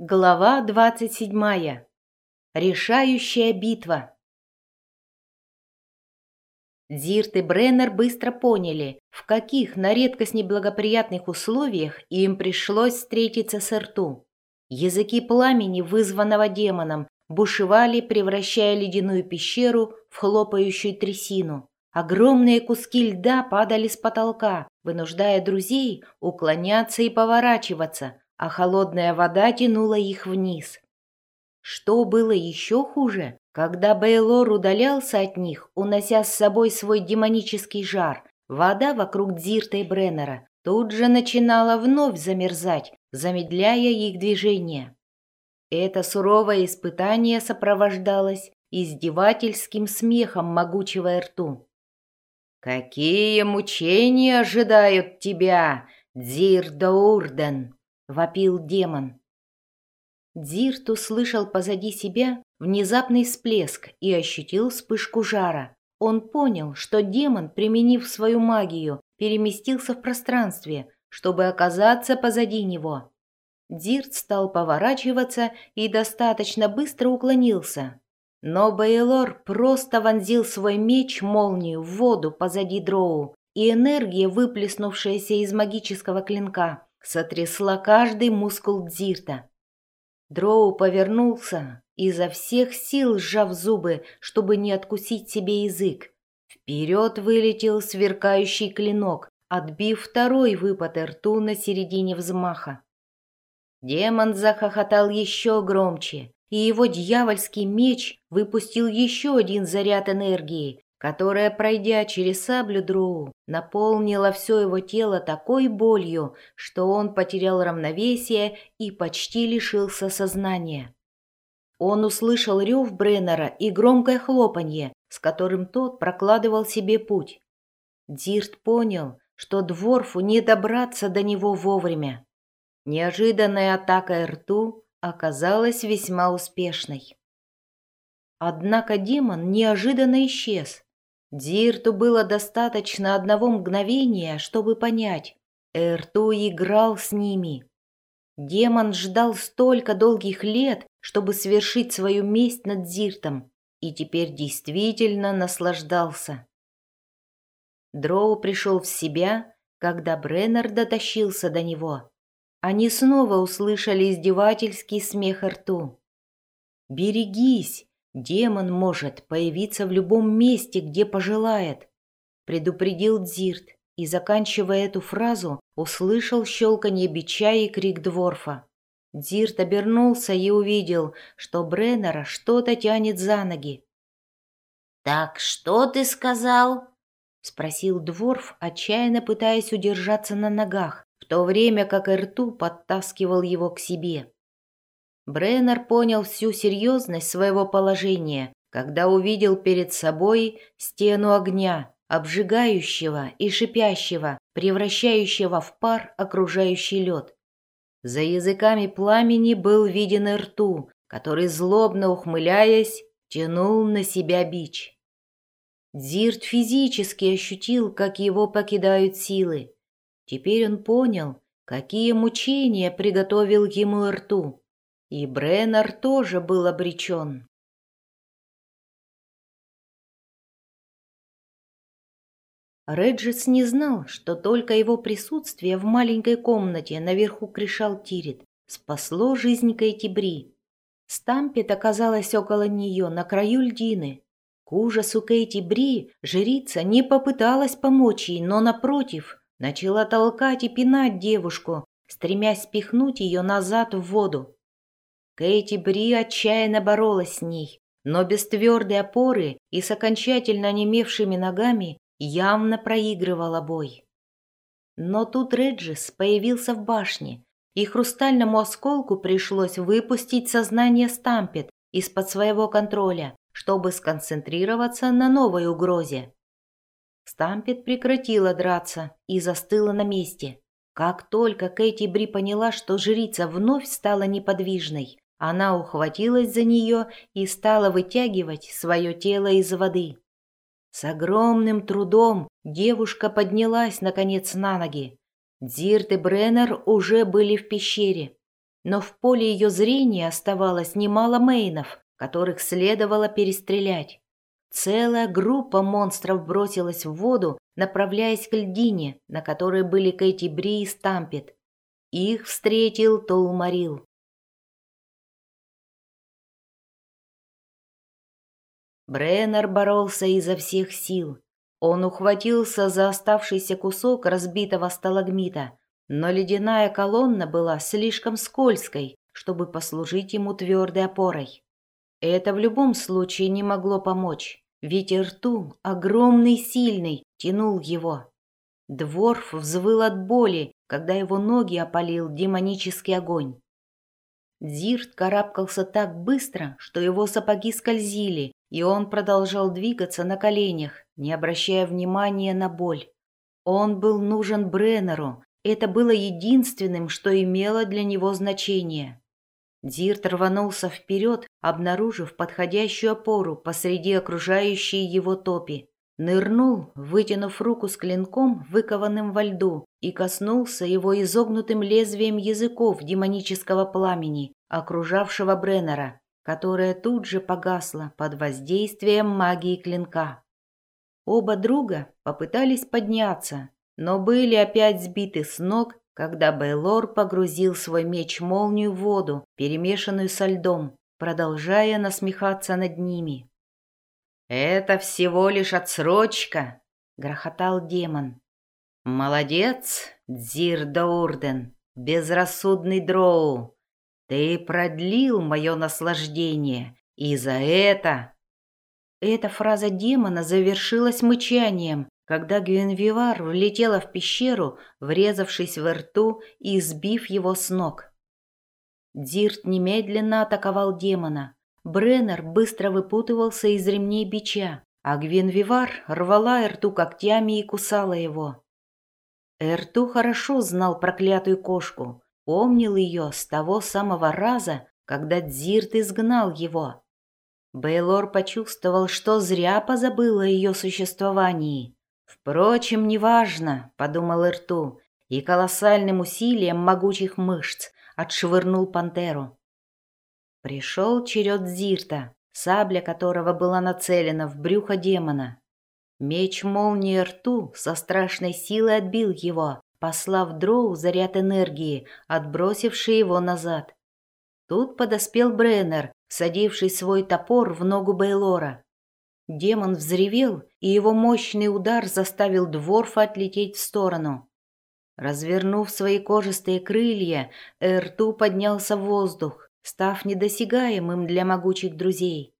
Глава двадцать седьмая. Решающая битва. Зирт и Бреннер быстро поняли, в каких на редкость неблагоприятных условиях им пришлось встретиться с Рту. Языки пламени, вызванного демоном, бушевали, превращая ледяную пещеру в хлопающую трясину. Огромные куски льда падали с потолка, вынуждая друзей уклоняться и поворачиваться, а холодная вода тянула их вниз. Что было еще хуже, когда Бейлор удалялся от них, унося с собой свой демонический жар, вода вокруг Дзирта и Бреннера тут же начинала вновь замерзать, замедляя их движение. Это суровое испытание сопровождалось издевательским смехом могучего рту. «Какие мучения ожидают тебя, Дзир Даурден!» — вопил демон. Дзирт услышал позади себя внезапный всплеск и ощутил вспышку жара. Он понял, что демон, применив свою магию, переместился в пространстве, чтобы оказаться позади него. Дзирт стал поворачиваться и достаточно быстро уклонился, но Бейлор просто вонзил свой меч-молнию в воду позади дроу, и энергия, выплеснувшаяся из магического клинка, сотрясла каждый мускул Дзирта. Дроу повернулся, изо всех сил сжав зубы, чтобы не откусить себе язык. Вперед вылетел сверкающий клинок, отбив второй выпад рту на середине взмаха. Демон захохотал еще громче, и его дьявольский меч выпустил еще один заряд энергии, которая, пройдя через саблю Дроу, наполнила все его тело такой болью, что он потерял равновесие и почти лишился сознания. Он услышал рев Бреннера и громкое хлопанье, с которым тот прокладывал себе путь. Дирт понял, что Дворфу не добраться до него вовремя. Неожиданная атака рту оказалась весьма успешной. Однако демон неожиданно исчез. Дирту было достаточно одного мгновения, чтобы понять. Эрту играл с ними. Демон ждал столько долгих лет, чтобы свершить свою месть над Зиртом, и теперь действительно наслаждался. Дроу пришел в себя, когда Бреннер дотащился до него. Они снова услышали издевательский смех рту. «Берегись! Демон может появиться в любом месте, где пожелает», — предупредил Дзирт, и, заканчивая эту фразу, услышал щелканье бича и крик Дворфа. Дзирт обернулся и увидел, что Бреннера что-то тянет за ноги. «Так что ты сказал?» — спросил Дворф, отчаянно пытаясь удержаться на ногах в то время как Эрту подтаскивал его к себе. Бреннер понял всю серьезность своего положения, когда увидел перед собой стену огня, обжигающего и шипящего, превращающего в пар окружающий лед. За языками пламени был виден рту, который, злобно ухмыляясь, тянул на себя бич. Дзирт физически ощутил, как его покидают силы. Теперь он понял, какие мучения приготовил ему рту. И Бреннер тоже был обречен. Реджис не знал, что только его присутствие в маленькой комнате наверху кришал Тирит спасло жизнь Кэти Бри. Стампет оказалась около нее на краю льдины. К ужасу Кейти Бри жрица не попыталась помочь ей, но, напротив, Начала толкать и пинать девушку, стремясь спихнуть ее назад в воду. Кэти Бри отчаянно боролась с ней, но без твердой опоры и с окончательно онемевшими ногами явно проигрывала бой. Но тут Реджис появился в башне, и хрустальному осколку пришлось выпустить сознание Стампет из-под своего контроля, чтобы сконцентрироваться на новой угрозе. Стампет прекратила драться и застыла на месте. Как только Кэти Бри поняла, что жрица вновь стала неподвижной, она ухватилась за нее и стала вытягивать свое тело из воды. С огромным трудом девушка поднялась, наконец, на ноги. Дзирт и Бреннер уже были в пещере. но в поле ее зрения оставалось немало мейнов, которых следовало перестрелять. Целая группа монстров бросилась в воду, направляясь к льдине, на которой были Кэти Бри и Стампет. Их встретил Толмарил. Бреннер боролся изо всех сил. Он ухватился за оставшийся кусок разбитого сталагмита, но ледяная колонна была слишком скользкой, чтобы послужить ему твердой опорой. Это в любом случае не могло помочь, ведь рту, огромный сильный, тянул его. Дворф взвыл от боли, когда его ноги опалил демонический огонь. Дзирт карабкался так быстро, что его сапоги скользили, и он продолжал двигаться на коленях, не обращая внимания на боль. Он был нужен Бреннеру, это было единственным, что имело для него значение. Дзирт рванулся вперед, обнаружив подходящую опору посреди окружающей его топи. Нырнул, вытянув руку с клинком, выкованным во льду, и коснулся его изогнутым лезвием языков демонического пламени, окружавшего Бреннера, которое тут же погасло под воздействием магии клинка. Оба друга попытались подняться, но были опять сбиты с ног когда Бейлор погрузил свой меч-молнию в воду, перемешанную со льдом, продолжая насмехаться над ними. «Это всего лишь отсрочка!» — грохотал демон. «Молодец, Дзир Даурден, безрассудный дроу! Ты продлил мое наслаждение, и за это...» Эта фраза демона завершилась мычанием, когда Гюенвивар влетела в пещеру, врезавшись в рту и сбив его с ног. Дирт немедленно атаковал демона. Бреннер быстро выпутывался из ремней бича, а Гвенвивар рвала Эрту когтями и кусала его. Эрту хорошо знал проклятую кошку, помнил ее с того самого раза, когда Дзирт изгнал его. Бейлор почувствовал, что зря позабыл о ее существовании. «Впрочем, неважно», — подумал Ирту, и колоссальным усилием могучих мышц отшвырнул пантеру. Пришел черед Зирта, сабля которого была нацелена в брюхо демона. Меч молнии рту со страшной силой отбил его, послав дроу заряд энергии, отбросивший его назад. Тут подоспел Бреннер, садивший свой топор в ногу Бейлора. Демон взревел, и его мощный удар заставил Дворфа отлететь в сторону. Развернув свои кожистые крылья, Эрту поднялся в воздух, став недосягаемым для могучих друзей.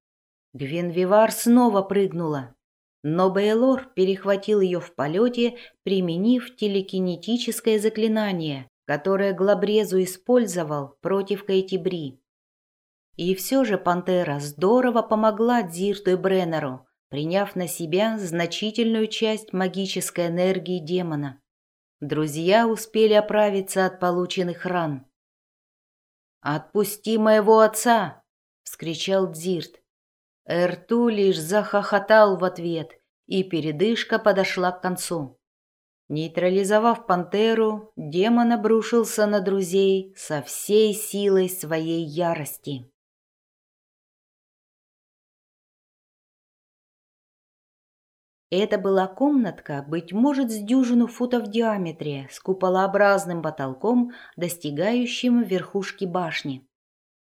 Гвенвивар снова прыгнула, но Бейлор перехватил ее в полете, применив телекинетическое заклинание, которое Глабрезу использовал против Кейтибри. И все же пантера здорово помогла Дзирту и Бреннеру, приняв на себя значительную часть магической энергии демона. Друзья успели оправиться от полученных ран. «Отпусти моего отца!» — вскричал Дзирт. Эрту лишь захохотал в ответ, и передышка подошла к концу. Нейтрализовав пантеру, демон обрушился на друзей со всей силой своей ярости. Это была комнатка, быть может, с дюжину футов в диаметре, с куполообразным потолком, достигающим верхушки башни.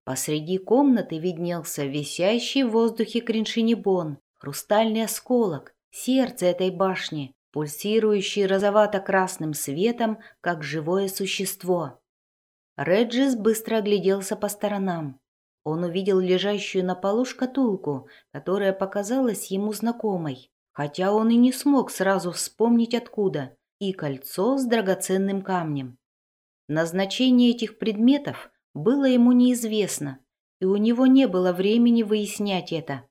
Посреди комнаты виднелся висящий в воздухе криншинибон, хрустальный осколок, сердце этой башни, пульсирующий розовато-красным светом, как живое существо. Реджис быстро огляделся по сторонам. Он увидел лежащую на полу шкатулку, которая показалась ему знакомой хотя он и не смог сразу вспомнить откуда, и кольцо с драгоценным камнем. Назначение этих предметов было ему неизвестно, и у него не было времени выяснять это.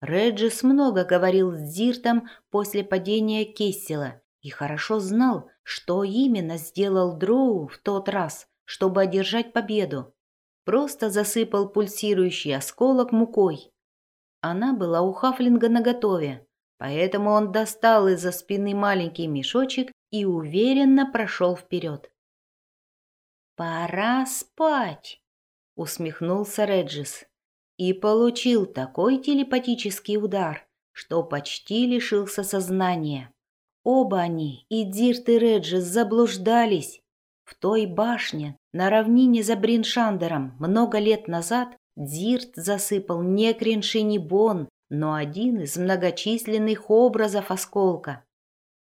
Реджис много говорил с Зиртом после падения Кессела и хорошо знал, что именно сделал Дроу в тот раз, чтобы одержать победу. Просто засыпал пульсирующий осколок мукой. Она была у Хафлинга наготове, Поэтому он достал из-за спины маленький мешочек и уверенно прошел вперед. «Пора спать», — усмехнулся Реджис и получил такой телепатический удар, что почти лишился сознания. Оба они, и Дирт и Реджис, заблуждались. В той башне, на равнине за Бриншандером, много лет назад Дирт засыпал не Криншинибон, но один из многочисленных образов осколка.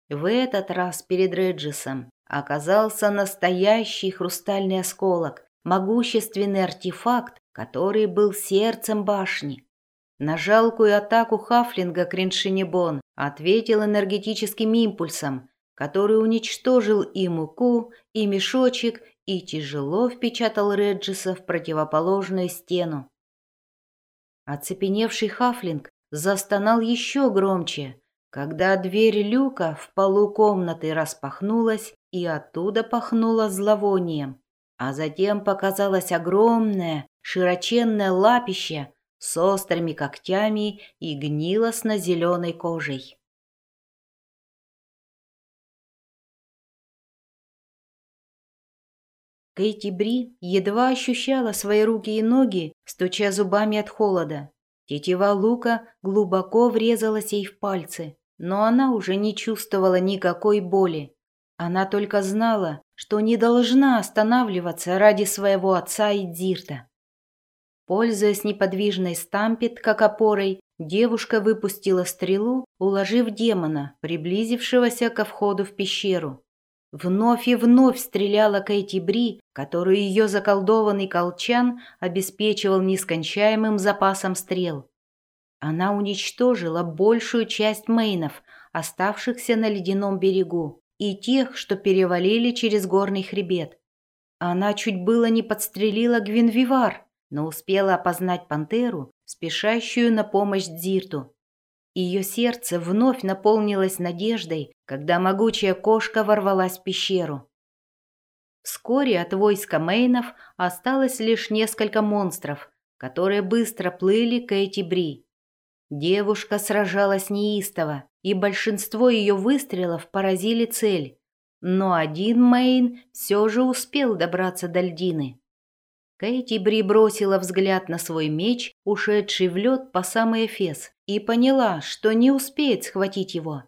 В этот раз перед Реджисом оказался настоящий хрустальный осколок, могущественный артефакт, который был сердцем башни. На жалкую атаку Хафлинга Криншинибон ответил энергетическим импульсом, который уничтожил и муку, и мешочек, и тяжело впечатал Реджиса в противоположную стену. Оцепеневший Хафлинг застонал еще громче, когда дверь люка в полу комнаты распахнулась и оттуда пахнуло зловонием, а затем показалось огромное, широченное лапище с острыми когтями и гнилостно-зеленой кожей. Кэти Бри едва ощущала свои руки и ноги, стуча зубами от холода. Тетива лука глубоко врезалась ей в пальцы, но она уже не чувствовала никакой боли. Она только знала, что не должна останавливаться ради своего отца и Дирта. Пользуясь неподвижной стампет как опорой, девушка выпустила стрелу, уложив демона, приблизившегося ко входу в пещеру. Вновь и вновь стреляла Кэти Бри, которую ее заколдованный колчан обеспечивал нескончаемым запасом стрел. Она уничтожила большую часть мейнов, оставшихся на ледяном берегу, и тех, что перевалили через горный хребет. Она чуть было не подстрелила Гвинвивар, но успела опознать пантеру, спешащую на помощь Дзирту. Ее сердце вновь наполнилось надеждой, когда могучая кошка ворвалась в пещеру. Вскоре от войска Мейнов осталось лишь несколько монстров, которые быстро плыли к Эйти Бри. Девушка сражалась неистово, и большинство ее выстрелов поразили цель, но один Мейн все же успел добраться до льдины. Кэти Бри бросила взгляд на свой меч, ушедший в лед по самый эфес, и поняла, что не успеет схватить его.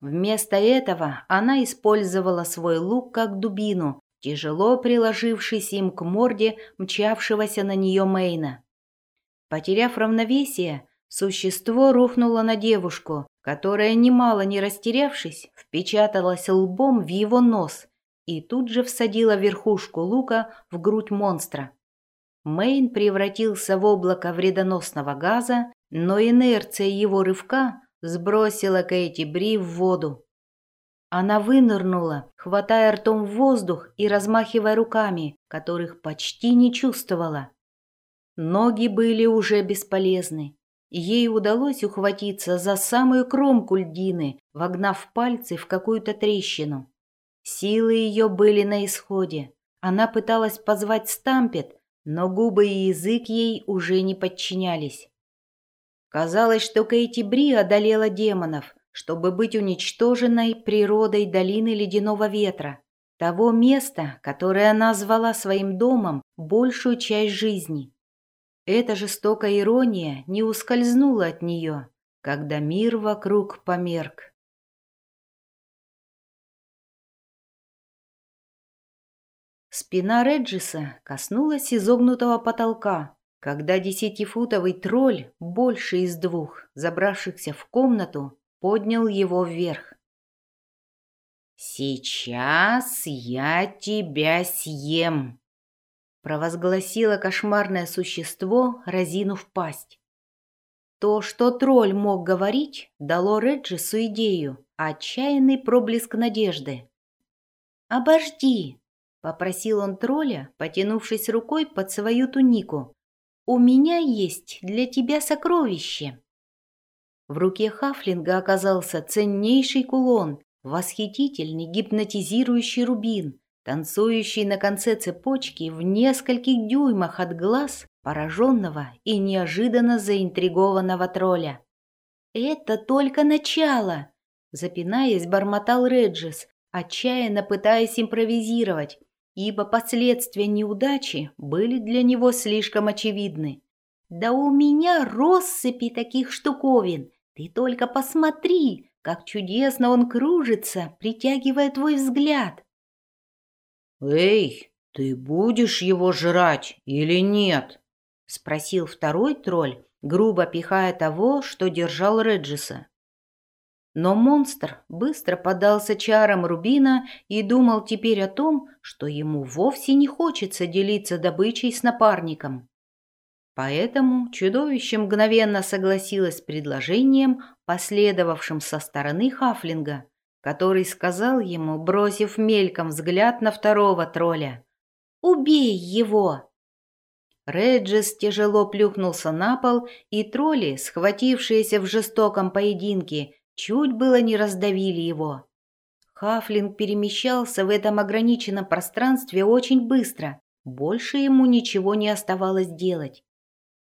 Вместо этого она использовала свой лук как дубину, тяжело приложившись им к морде мчавшегося на нее Мейна. Потеряв равновесие, существо рухнуло на девушку, которая, немало не растерявшись, впечаталась лбом в его нос и тут же всадила верхушку лука в грудь монстра. Мэйн превратился в облако вредоносного газа, но инерция его рывка сбросила Кэти Бри в воду. Она вынырнула, хватая ртом воздух и размахивая руками, которых почти не чувствовала. Ноги были уже бесполезны. Ей удалось ухватиться за самую кромку льдины, вогнав пальцы в какую-то трещину. Силы ее были на исходе. Она пыталась позвать Стампет, но губы и язык ей уже не подчинялись. Казалось, что Кейти Бри одолела демонов, чтобы быть уничтоженной природой долины ледяного ветра, того места, которое она звала своим домом большую часть жизни. Эта жестокая ирония не ускользнула от нее, когда мир вокруг померк. Спина Реджиса коснулась изогнутого потолка, когда десятифутовый тролль, больше из двух, забравшихся в комнату, поднял его вверх. «Сейчас я тебя съем!» Провозгласило кошмарное существо, разинув пасть. То, что тролль мог говорить, дало Реджису идею, отчаянный проблеск надежды. «Обожди!» — попросил он тролля, потянувшись рукой под свою тунику. «У меня есть для тебя сокровище». В руке Хафлинга оказался ценнейший кулон, восхитительный гипнотизирующий рубин, танцующий на конце цепочки в нескольких дюймах от глаз пораженного и неожиданно заинтригованного тролля. «Это только начало!» Запинаясь, бормотал Реджис, отчаянно пытаясь импровизировать. ибо последствия неудачи были для него слишком очевидны. «Да у меня россыпи таких штуковин! Ты только посмотри, как чудесно он кружится, притягивая твой взгляд!» «Эй, ты будешь его жрать или нет?» — спросил второй тролль, грубо пихая того, что держал Реджиса. Но монстр быстро поддался чарам Рубина и думал теперь о том, что ему вовсе не хочется делиться добычей с напарником. Поэтому чудовище мгновенно согласилось с предложением, последовавшим со стороны Хафлинга, который сказал ему, бросив мельком взгляд на второго тролля, «Убей его!» Реджис тяжело плюхнулся на пол, и тролли, схватившиеся в жестоком поединке, чуть было не раздавили его. Хафлинг перемещался в этом ограниченном пространстве очень быстро, больше ему ничего не оставалось делать.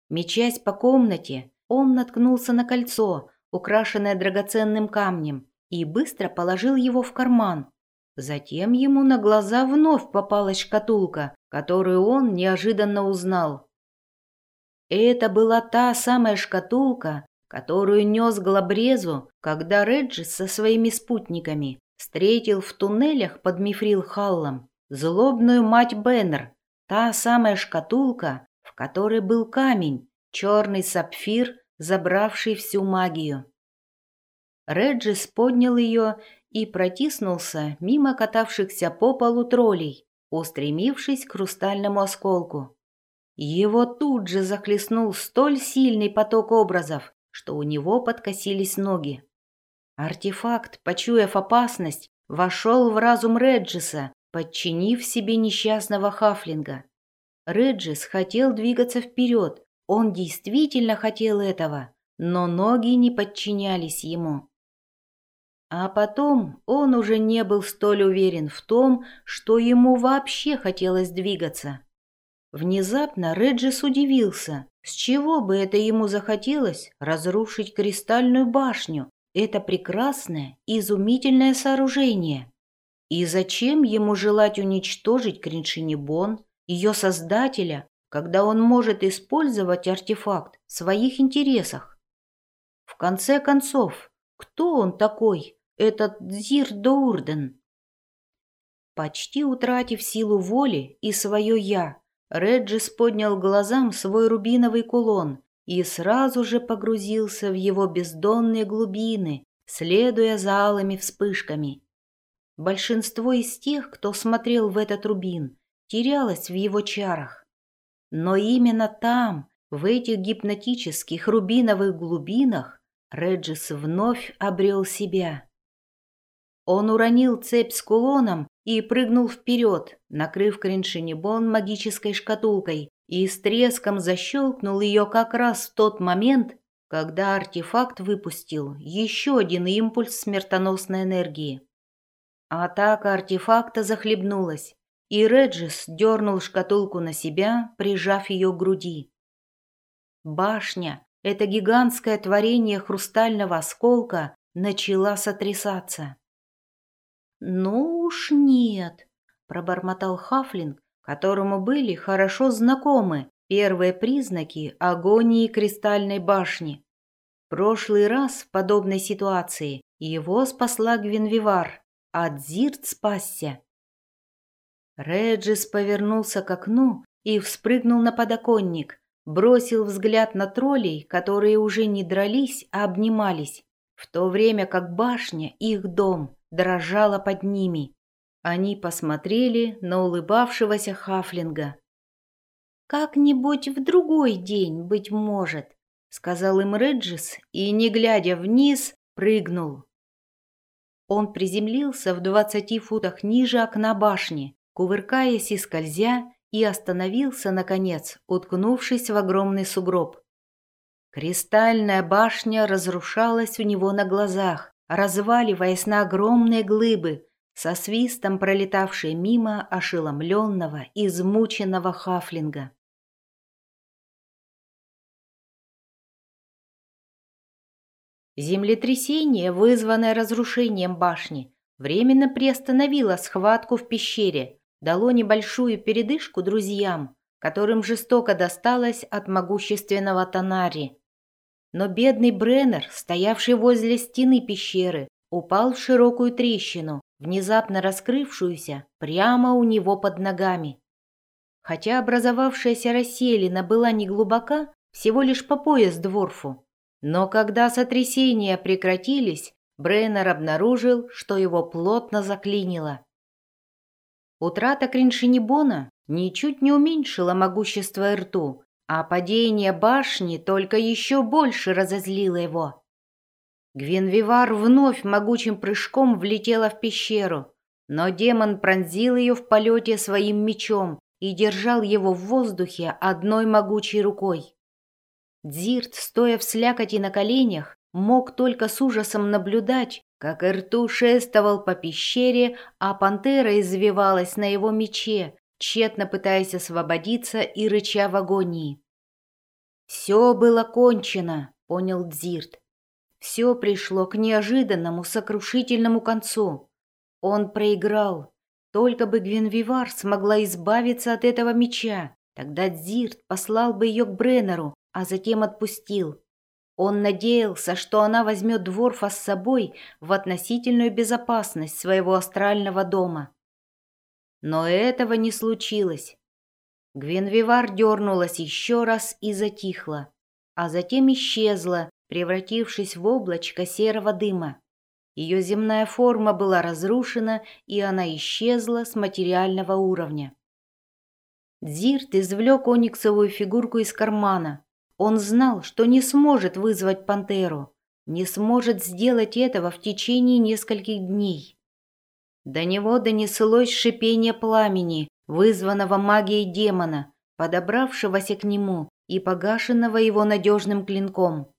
Мечась по комнате, он наткнулся на кольцо, украшенное драгоценным камнем, и быстро положил его в карман. Затем ему на глаза вновь попалась шкатулка, которую он неожиданно узнал. Это была та самая шкатулка, которую нес Глабрезу, когда Реджис со своими спутниками встретил в туннелях под Мифрил-Халлом злобную мать Беннер, та самая шкатулка, в которой был камень, черный сапфир, забравший всю магию. Реджис поднял ее и протиснулся мимо катавшихся по полу троллей, устремившись к хрустальному осколку. Его тут же захлестнул столь сильный поток образов, что у него подкосились ноги. Артефакт, почуяв опасность, вошел в разум Реджиса, подчинив себе несчастного Хафлинга. Реджис хотел двигаться вперед, он действительно хотел этого, но ноги не подчинялись ему. А потом он уже не был столь уверен в том, что ему вообще хотелось двигаться. Внезапно Реджис удивился, с чего бы это ему захотелось разрушить кристальную башню, это прекрасное, изумительное сооружение. И зачем ему желать уничтожить Криншинибон, ее создателя, когда он может использовать артефакт в своих интересах? В конце концов, кто он такой, этот Дзир Доурден? Почти утратив силу воли и свое «я», Реджис поднял глазам свой рубиновый кулон и сразу же погрузился в его бездонные глубины, следуя за алыми вспышками. Большинство из тех, кто смотрел в этот рубин, терялось в его чарах. Но именно там, в этих гипнотических рубиновых глубинах, Реджис вновь обрел себя. Он уронил цепь с кулоном и прыгнул вперед, накрыв Криншинибон магической шкатулкой, и с треском защелкнул ее как раз в тот момент, когда артефакт выпустил еще один импульс смертоносной энергии. Атака артефакта захлебнулась, и Реджис дернул шкатулку на себя, прижав ее к груди. Башня, это гигантское творение хрустального осколка, начала сотрясаться. «Ну уж нет», — пробормотал Хафлинг, которому были хорошо знакомы первые признаки агонии Кристальной башни. В прошлый раз в подобной ситуации его спасла Гвинвивар, а Дзирт спасся. Реджис повернулся к окну и вспрыгнул на подоконник, бросил взгляд на троллей, которые уже не дрались, а обнимались, в то время как башня, их дом, дрожала под ними. Они посмотрели на улыбавшегося Хафлинга. «Как-нибудь в другой день, быть может», — сказал им Реджис и, не глядя вниз, прыгнул. Он приземлился в двадцати футах ниже окна башни, кувыркаясь и скользя, и остановился, наконец, уткнувшись в огромный сугроб. Кристальная башня разрушалась у него на глазах, разваливаясь на огромные глыбы, со свистом пролетавшие мимо ошеломленного, измученного хафлинга. Землетрясение, вызванное разрушением башни, временно приостановило схватку в пещере, дало небольшую передышку друзьям, которым жестоко досталось от могущественного Танари. Но бедный Бреннер, стоявший возле стены пещеры, упал в широкую трещину, внезапно раскрывшуюся прямо у него под ногами. Хотя образовавшаяся расселина была неглубока, всего лишь по пояс дворфу, но когда сотрясения прекратились, Бреннер обнаружил, что его плотно заклинило. Утрата Криншинибона ничуть не уменьшила могущество рту, а падение башни только еще больше разозлило его. Гвинвивар вновь могучим прыжком влетела в пещеру, но демон пронзил ее в полете своим мечом и держал его в воздухе одной могучей рукой. Дзирт, стоя в слякоти на коленях, мог только с ужасом наблюдать, как Эрту шествовал по пещере, а пантера извивалась на его мече, тщетно пытаясь освободиться и рыча в агонии. «Все было кончено», — понял Дзирт. «Все пришло к неожиданному сокрушительному концу. Он проиграл. Только бы Гвинвивар смогла избавиться от этого меча, тогда Дзирт послал бы ее к Бреннеру, а затем отпустил. Он надеялся, что она возьмет Дворфа с собой в относительную безопасность своего астрального дома. Но этого не случилось. Гвинвивар дернулась еще раз и затихла, а затем исчезла, превратившись в облачко серого дыма. Ее земная форма была разрушена, и она исчезла с материального уровня. Дзирт извлек ониксовую фигурку из кармана, он знал, что не сможет вызвать пантеру, не сможет сделать этого в течение нескольких дней. До него донеслось шипение пламени, вызванного магией демона, подобравшегося к нему и погашенного его надежным клинком.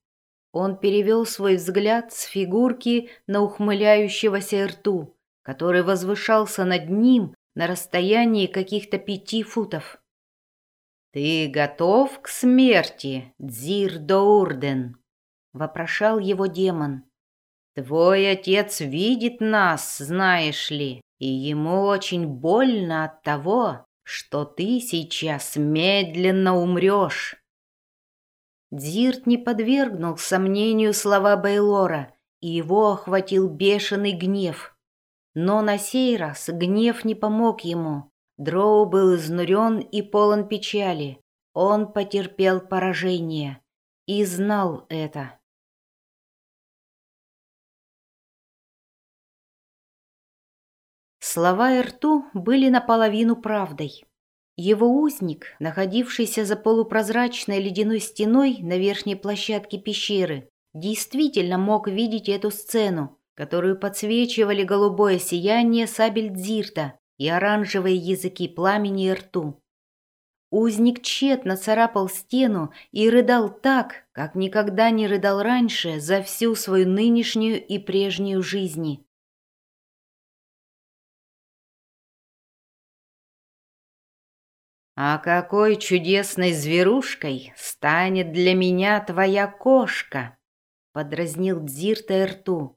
Он перевел свой взгляд с фигурки на ухмыляющегося рту, который возвышался над ним на расстоянии каких-то пяти футов. «Ты готов к смерти, Дзир Доурден?» — вопрошал его демон. «Твой отец видит нас, знаешь ли, и ему очень больно от того, что ты сейчас медленно умрешь». Дзирт не подвергнул сомнению слова Бейлора, и его охватил бешеный гнев. Но на сей раз гнев не помог ему, Дроу был изнурен и полон печали. Он потерпел поражение и знал это. Слова Эрту были наполовину правдой. Его узник, находившийся за полупрозрачной ледяной стеной на верхней площадке пещеры, действительно мог видеть эту сцену, которую подсвечивали голубое сияние сабель Дзирта, и оранжевые языки пламени и рту. Узник тщетно царапал стену и рыдал так, как никогда не рыдал раньше за всю свою нынешнюю и прежнюю жизни. «А какой чудесной зверушкой станет для меня твоя кошка!» — подразнил Дзирта рту.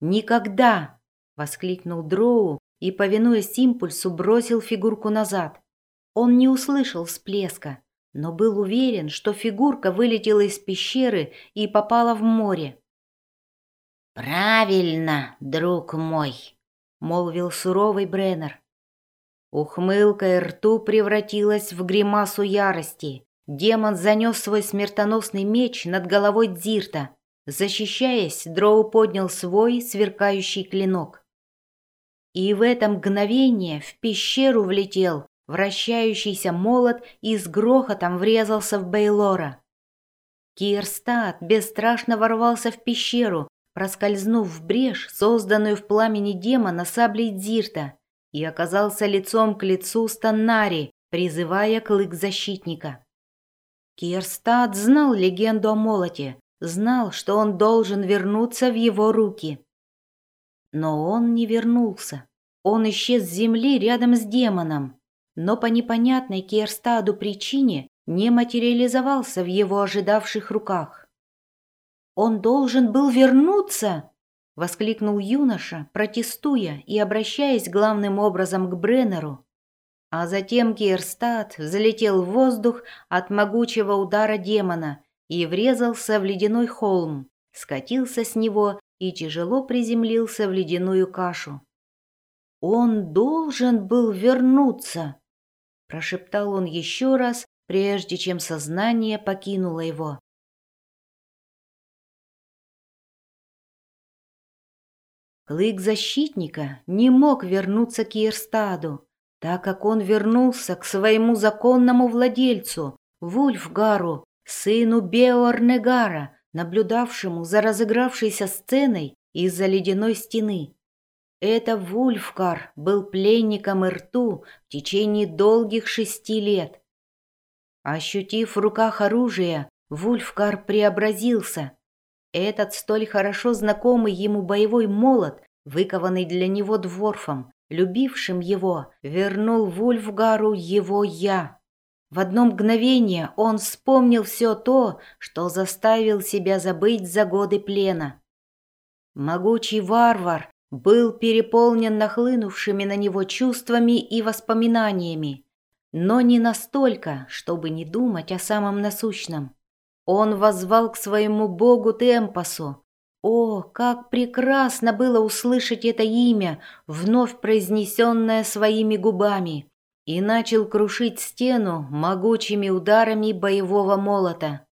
«Никогда!» — воскликнул Дроу, и, повинуясь импульсу, бросил фигурку назад. Он не услышал всплеска, но был уверен, что фигурка вылетела из пещеры и попала в море. «Правильно, друг мой», — молвил суровый Бреннер. Ухмылка рту превратилась в гримасу ярости. Демон занес свой смертоносный меч над головой Дзирта. Защищаясь, Дроу поднял свой сверкающий клинок. И в это мгновение в пещеру влетел вращающийся молот и с грохотом врезался в Бейлора. Кирстад бесстрашно ворвался в пещеру, проскользнув в брешь, созданную в пламени демона саблей Дзирта, и оказался лицом к лицу с Таннари, призывая клык защитника. Кирстад знал легенду о молоте, знал, что он должен вернуться в его руки. Но он не вернулся. Он исчез с земли рядом с демоном, но по непонятной Кирстаду причине не материализовался в его ожидавших руках. «Он должен был вернуться!» — воскликнул юноша, протестуя и обращаясь главным образом к Бреннеру. А затем Кирстад взлетел в воздух от могучего удара демона и врезался в ледяной холм, скатился с него и тяжело приземлился в ледяную кашу. «Он должен был вернуться!» – прошептал он еще раз, прежде чем сознание покинуло его. Клык защитника не мог вернуться к Ерстаду, так как он вернулся к своему законному владельцу, Вульфгару, сыну Беорнегара, наблюдавшему за разыгравшейся сценой из-за ледяной стены. Это Вульфгар был пленником Ирту в течение долгих шести лет. Ощутив в руках оружие, Вульфгар преобразился, этот столь хорошо знакомый ему боевой молот, выкованный для него дворфом, любившим его, вернул Вульфгару его «я». В одно мгновение он вспомнил все то, что заставил себя забыть за годы плена. Могучий варвар был переполнен нахлынувшими на него чувствами и воспоминаниями, но не настолько, чтобы не думать о самом насущном. Он возвал к своему богу Темпасу. О, как прекрасно было услышать это имя, вновь произнесенное своими губами, и начал крушить стену могучими ударами боевого молота.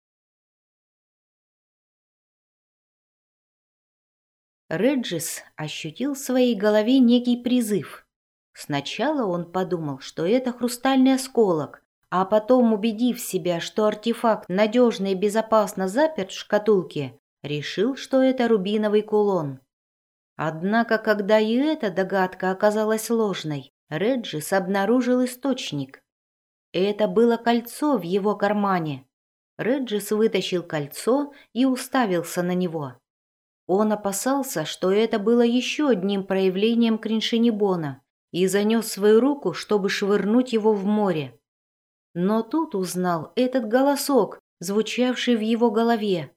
Реджис ощутил в своей голове некий призыв. Сначала он подумал, что это хрустальный осколок, а потом, убедив себя, что артефакт надежно и безопасно заперт в шкатулке, решил, что это рубиновый кулон. Однако, когда и эта догадка оказалась ложной, Реджис обнаружил источник. Это было кольцо в его кармане. Реджис вытащил кольцо и уставился на него. Он опасался, что это было еще одним проявлением Криншенибона, и занес свою руку, чтобы швырнуть его в море. Но тут узнал этот голосок, звучавший в его голове.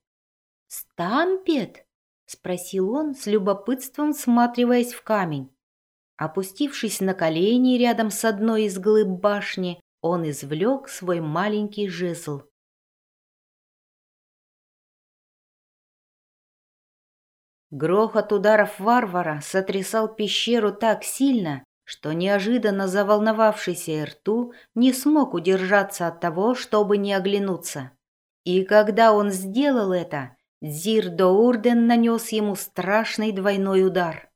«Стампет?» — спросил он с любопытством, всматриваясь в камень. Опустившись на колени рядом с одной из глыб башни, он извлек свой маленький жезл. Грохот ударов варвара сотрясал пещеру так сильно, что неожиданно заволновавшийся рту не смог удержаться от того, чтобы не оглянуться. И когда он сделал это, Зирдо Урден нанес ему страшный двойной удар.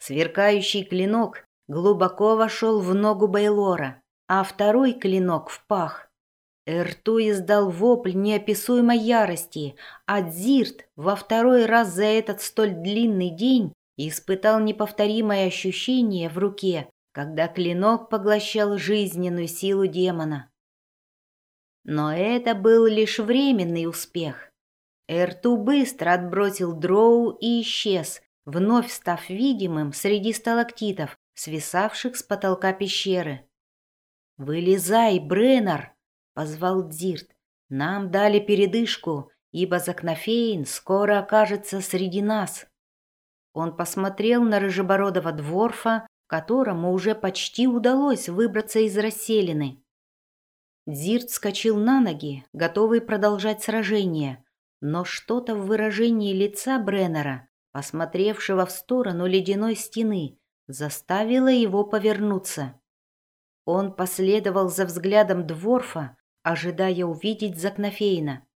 Сверкающий клинок глубоко вошел в ногу Бейлора, а второй клинок в пах. Эрту издал вопль неописуемой ярости, а Дзирт во второй раз за этот столь длинный день испытал неповторимое ощущение в руке, когда клинок поглощал жизненную силу демона. Но это был лишь временный успех. Эрту быстро отбросил дроу и исчез, вновь став видимым среди сталактитов, свисавших с потолка пещеры. «Вылезай, Бреннер!» — позвал Дзирт. «Нам дали передышку, ибо Закнофейн скоро окажется среди нас». Он посмотрел на рыжебородого дворфа, которому уже почти удалось выбраться из расселины. Зирт скочил на ноги, готовый продолжать сражение, но что-то в выражении лица Бреннера, посмотревшего в сторону ледяной стены, заставило его повернуться. Он последовал за взглядом Дворфа, ожидая увидеть Закнофейна.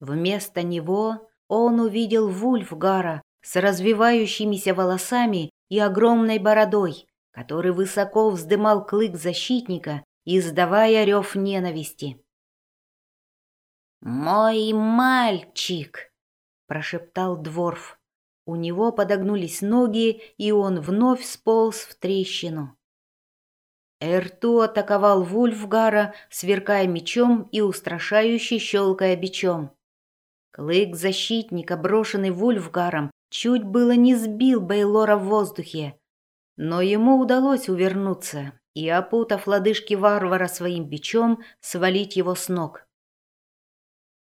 Вместо него он увидел Вульфгара, с развивающимися волосами и огромной бородой, который высоко вздымал клык защитника, издавая рев ненависти. «Мой мальчик!» – прошептал Дворф. У него подогнулись ноги, и он вновь сполз в трещину. Эрту атаковал Вульфгара, сверкая мечом и устрашающе щелкая бичом. Клык защитника, брошенный Вульфгаром, чуть было не сбил Бейлора в воздухе, но ему удалось увернуться и, опутав лодыжки варвара своим бичом, свалить его с ног.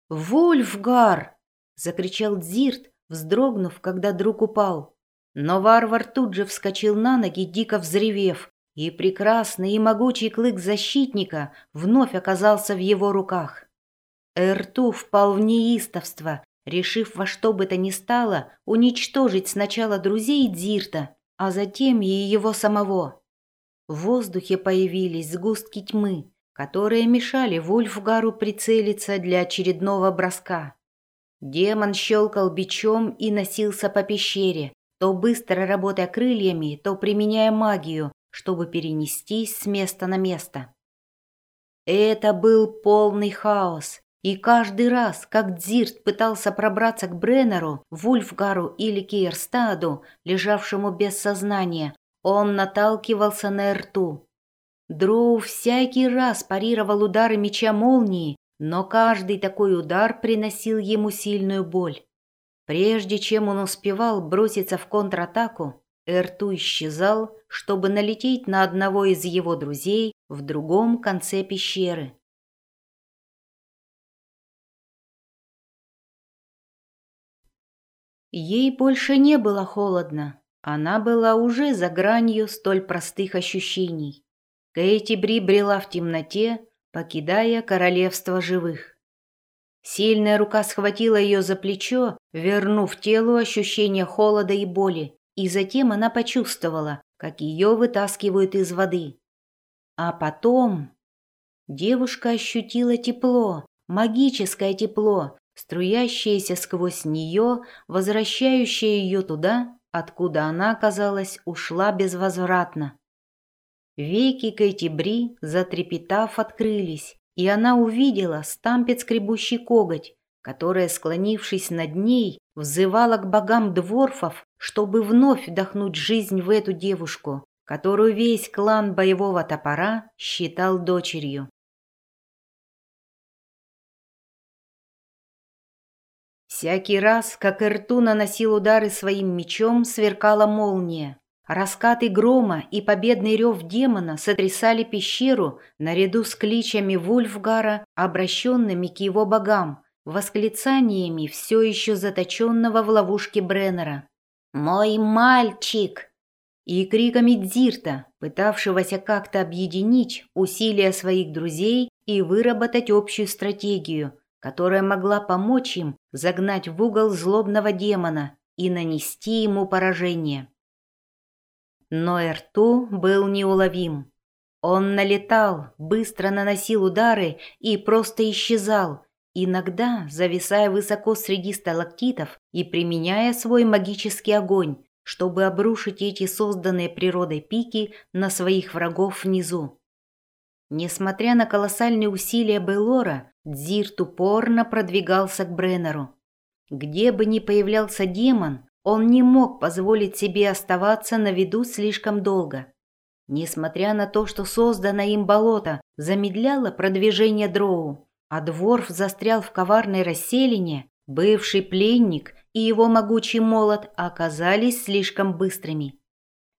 «Вульфгар!» — закричал Дзирт, вздрогнув, когда друг упал. Но варвар тут же вскочил на ноги, дико взревев, и прекрасный и могучий клык защитника вновь оказался в его руках. Эрту впал в неистовство, решив во что бы то ни стало уничтожить сначала друзей Дзирта, а затем и его самого. В воздухе появились сгустки тьмы, которые мешали Вульфгару прицелиться для очередного броска. Демон щелкал бичом и носился по пещере, то быстро работая крыльями, то применяя магию, чтобы перенестись с места на место. Это был полный хаос, и каждый раз, как Дзирт пытался пробраться к Бреннеру, Вульфгару или Киерстаду, лежавшему без сознания, он наталкивался на рту. Дроу всякий раз парировал удары меча молнии, но каждый такой удар приносил ему сильную боль. Прежде чем он успевал броситься в контратаку, Эрту исчезал, чтобы налететь на одного из его друзей в другом конце пещеры. Ей больше не было холодно. Она была уже за гранью столь простых ощущений. Кэти Бри брела в темноте, покидая королевство живых. Сильная рука схватила ее за плечо, вернув телу ощущение холода и боли, и затем она почувствовала, как ее вытаскивают из воды. А потом девушка ощутила тепло, магическое тепло, струящееся сквозь нее, возвращающее ее туда, откуда она, казалось, ушла безвозвратно. Веки Кэти Бри, затрепетав, открылись, и она увидела стампет скребущий коготь, которая, склонившись над ней, взывала к богам дворфов, чтобы вновь вдохнуть жизнь в эту девушку, которую весь клан боевого топора считал дочерью. Всякий раз, как Эрту наносил удары своим мечом, сверкала молния. Раскаты грома и победный рев демона сотрясали пещеру наряду с кличами Вульфгара, обращенными к его богам, восклицаниями все еще заточенного в ловушке Бреннера. «Мой мальчик!» и криками Дзирта, пытавшегося как-то объединить усилия своих друзей и выработать общую стратегию – которая могла помочь им загнать в угол злобного демона и нанести ему поражение. Но Эрту был неуловим. Он налетал, быстро наносил удары и просто исчезал, иногда зависая высоко среди сталактитов и применяя свой магический огонь, чтобы обрушить эти созданные природой пики на своих врагов внизу. Несмотря на колоссальные усилия Белора, Дзирт упорно продвигался к Бреннеру. Где бы ни появлялся демон, он не мог позволить себе оставаться на виду слишком долго. Несмотря на то, что создано им болото замедляло продвижение дроу, а дворф застрял в коварной расселине, бывший пленник и его могучий молот оказались слишком быстрыми.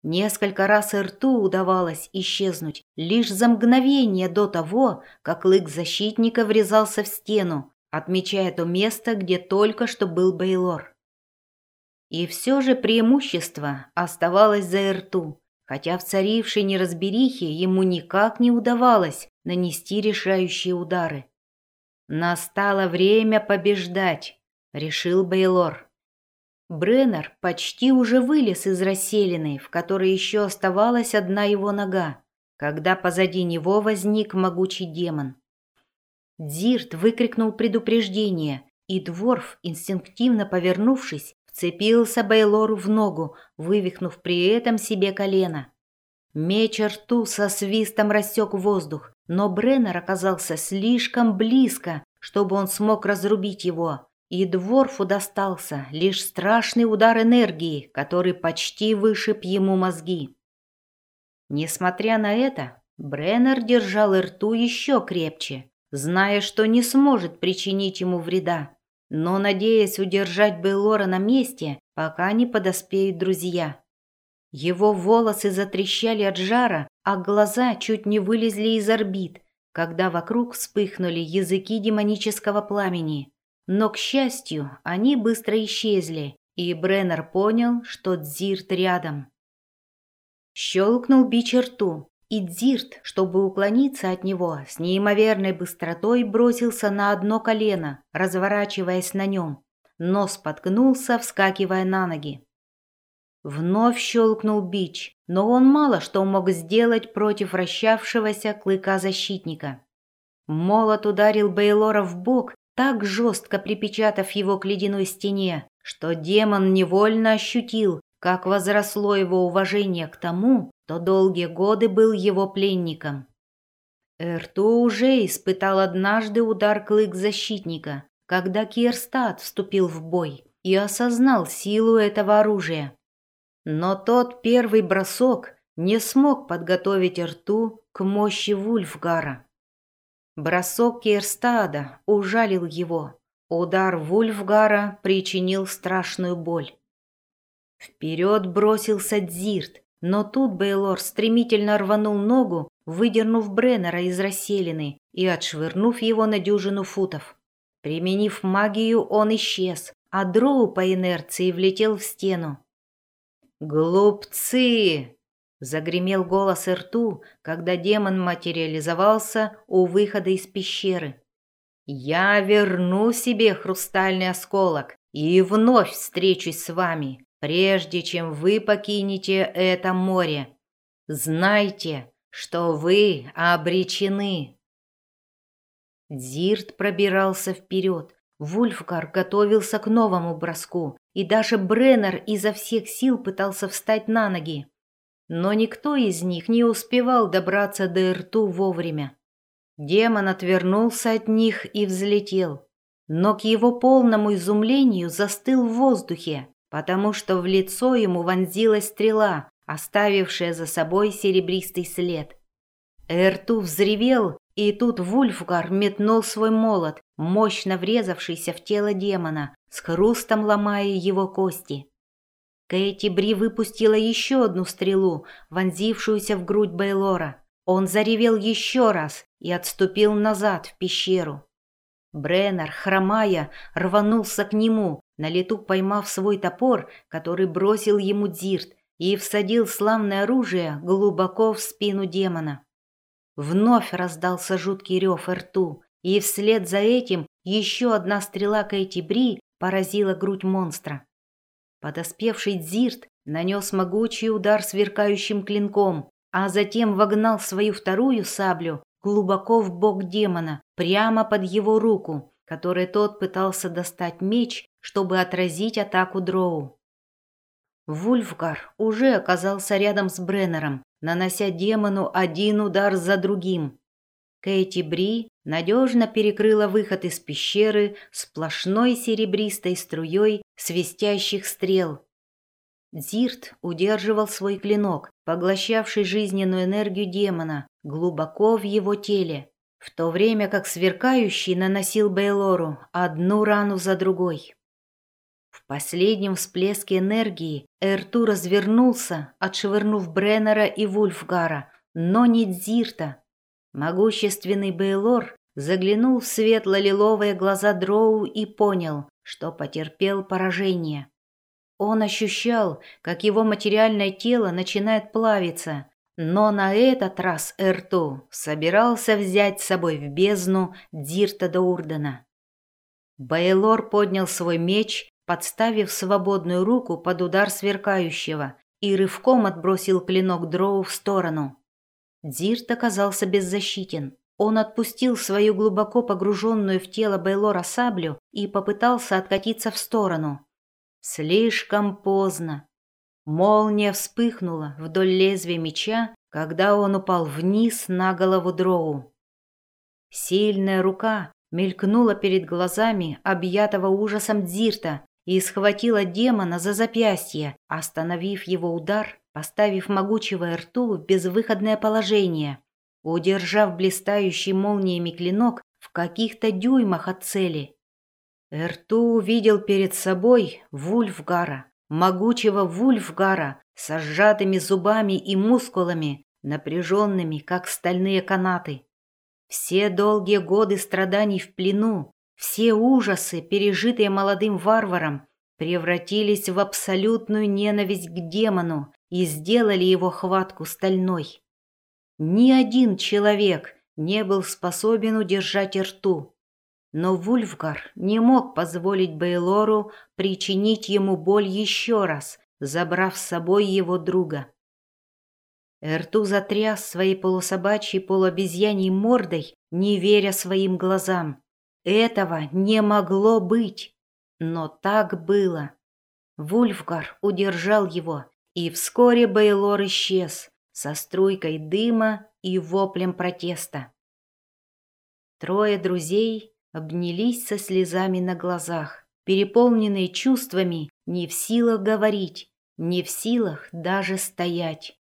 Несколько раз рту удавалось исчезнуть лишь за мгновение до того, как лык защитника врезался в стену, отмечая то место, где только что был Бейлор. И все же преимущество оставалось за рту, хотя в царившей неразберихе ему никак не удавалось нанести решающие удары. «Настало время побеждать», — решил Бейлор. Бреннер почти уже вылез из расселины, в которой еще оставалась одна его нога, когда позади него возник могучий демон. Дзирт выкрикнул предупреждение, и Дворф, инстинктивно повернувшись, вцепился Бейлору в ногу, вывихнув при этом себе колено. Меч рту со свистом рассек воздух, но Бреннер оказался слишком близко, чтобы он смог разрубить его. И Дворфу достался лишь страшный удар энергии, который почти вышиб ему мозги. Несмотря на это, Бреннер держал рту еще крепче, зная, что не сможет причинить ему вреда, но надеясь удержать Белора на месте, пока не подоспеют друзья. Его волосы затрещали от жара, а глаза чуть не вылезли из орбит, когда вокруг вспыхнули языки демонического пламени. Но, к счастью, они быстро исчезли, и Бреннер понял, что Дзирт рядом. Щелкнул бич рту, и Дзирт, чтобы уклониться от него, с неимоверной быстротой бросился на одно колено, разворачиваясь на нем. Нос споткнулся, вскакивая на ноги. Вновь щелкнул бич, но он мало что мог сделать против вращавшегося клыка защитника. Молот ударил Бейлора в бок, так жестко припечатав его к ледяной стене, что демон невольно ощутил, как возросло его уважение к тому, кто долгие годы был его пленником. Эрту уже испытал однажды удар клык защитника, когда Кирстад вступил в бой и осознал силу этого оружия. Но тот первый бросок не смог подготовить рту к мощи Вульфгара. Бросок Кирстада ужалил его. Удар Вульфгара причинил страшную боль. Вперед бросился Дзирт, но тут Бейлор стремительно рванул ногу, выдернув Бреннера из расселины и отшвырнув его на дюжину футов. Применив магию, он исчез, а Дроу по инерции влетел в стену. «Глупцы!» — загремел голос рту, когда демон материализовался у выхода из пещеры. «Я верну себе хрустальный осколок и вновь встречусь с вами, прежде чем вы покинете это море. Знайте, что вы обречены». Дзирт пробирался вперед, Вульфгар готовился к новому броску, и даже Бреннер изо всех сил пытался встать на ноги. Но никто из них не успевал добраться до рту вовремя. Демон отвернулся от них и взлетел, но к его полному изумлению застыл в воздухе, потому что в лицо ему вонзилась стрела, оставившая за собой серебристый след. Эрту взревел и тут Вульфгар метнул свой молот, мощно врезавшийся в тело демона, с хрустом ломая его кости. Кэти Бри выпустила еще одну стрелу, вонзившуюся в грудь Бейлора. Он заревел еще раз и отступил назад в пещеру. Бреннер, хромая, рванулся к нему, на лету поймав свой топор, который бросил ему Дзирт, и всадил славное оружие глубоко в спину демона. Вновь раздался жуткий рев рту, и вслед за этим еще одна стрела Кэти Бри поразила грудь монстра. Подоспевший Дзирт нанес могучий удар сверкающим клинком, а затем вогнал свою вторую саблю глубоко в бок демона, прямо под его руку, которой тот пытался достать меч, чтобы отразить атаку Дроу. Вульфгар уже оказался рядом с Бреннером, нанося демону один удар за другим. Кэти Бри надежно перекрыла выход из пещеры сплошной серебристой струей свистящих стрел. Зирт удерживал свой клинок, поглощавший жизненную энергию демона, глубоко в его теле, в то время как сверкающий наносил Бейлору одну рану за другой. В последнем всплеске энергии Эрту развернулся, отшвырнув Бреннера и Вульфгара, но не Дзирта. Могущественный Бейлор заглянул в светло-лиловые глаза Дроу и понял, что потерпел поражение. Он ощущал, как его материальное тело начинает плавиться, но на этот раз Эрту собирался взять с собой в бездну Дирта до Урдена. Бейлор поднял свой меч подставив свободную руку под удар сверкающего, и рывком отбросил клинок Дроу в сторону. Дзирт оказался беззащитен. Он отпустил свою глубоко погруженную в тело Бейлора саблю и попытался откатиться в сторону. Слишком поздно. Молния вспыхнула вдоль лезвия меча, когда он упал вниз на голову Дроу. Сильная рука мелькнула перед глазами объятого ужасом Дзирта, и схватила демона за запястье, остановив его удар, поставив могучего рту в безвыходное положение, удержав блистающий молниями клинок в каких-то дюймах от цели. Эрту увидел перед собой Вульфгара, могучего Вульфгара со сжатыми зубами и мускулами, напряженными, как стальные канаты. Все долгие годы страданий в плену, все ужасы, пережитые молодым варваром, превратились в абсолютную ненависть к демону, и сделали его хватку стальной. Ни один человек не был способен удержать рту. Но Вульфгар не мог позволить Бейлору причинить ему боль еще раз, забрав с собой его друга. Эрту затряс своей полусобачьей полуобезьяньей мордой, не веря своим глазам. Этого не могло быть, но так было. Вульфгар удержал его, и вскоре Бейлор исчез со струйкой дыма и воплем протеста. Трое друзей обнялись со слезами на глазах, переполненные чувствами, не в силах говорить, не в силах даже стоять.